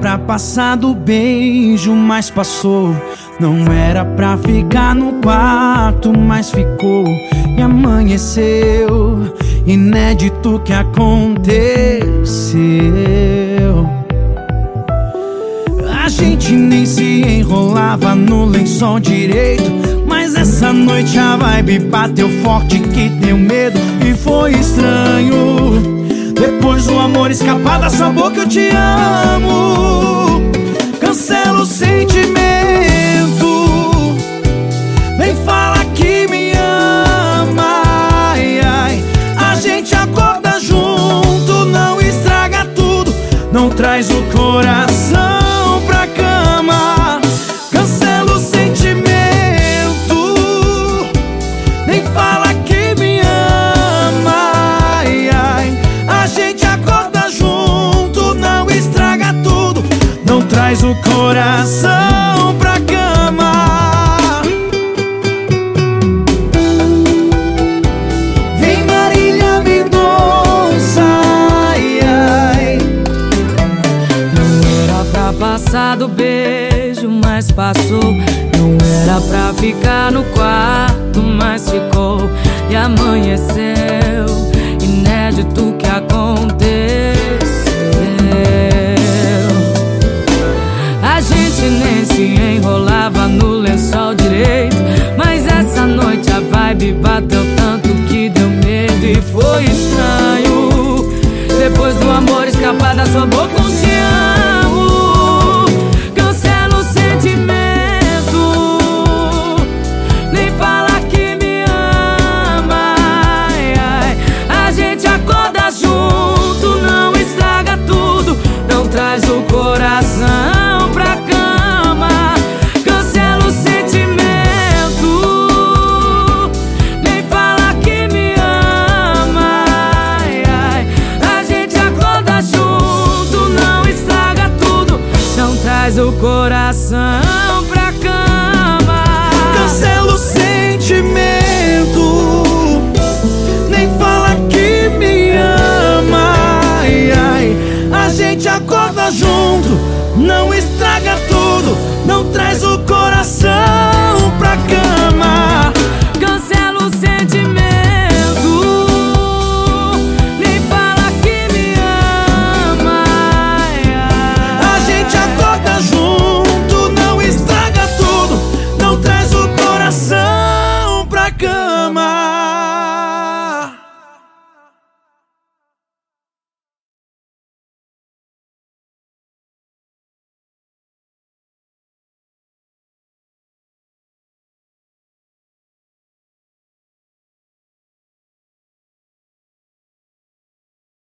pra passar do beijo, mas passou. Não era pra ficar no quarto, mas ficou. E amanheceu, inédito que aconteceu. A gente nem se enrolava no lençol direito. Mas essa noite a vibe bateu forte que deu medo e foi estranho. Amor escapar da sua boca eu te amo. Cancela o sentimento. Vem fala que me ama. Ai, ai. A gente acorda junto Não estraga tudo Não traz o coração coração pra cama Vem Marília Mendonça ai, ai. Não era pra passar do beijo, mas passou. Não era pra ficar no quarto, mas ficou. E amanheceu, inédito escapar da sua boca, Traz o coração pra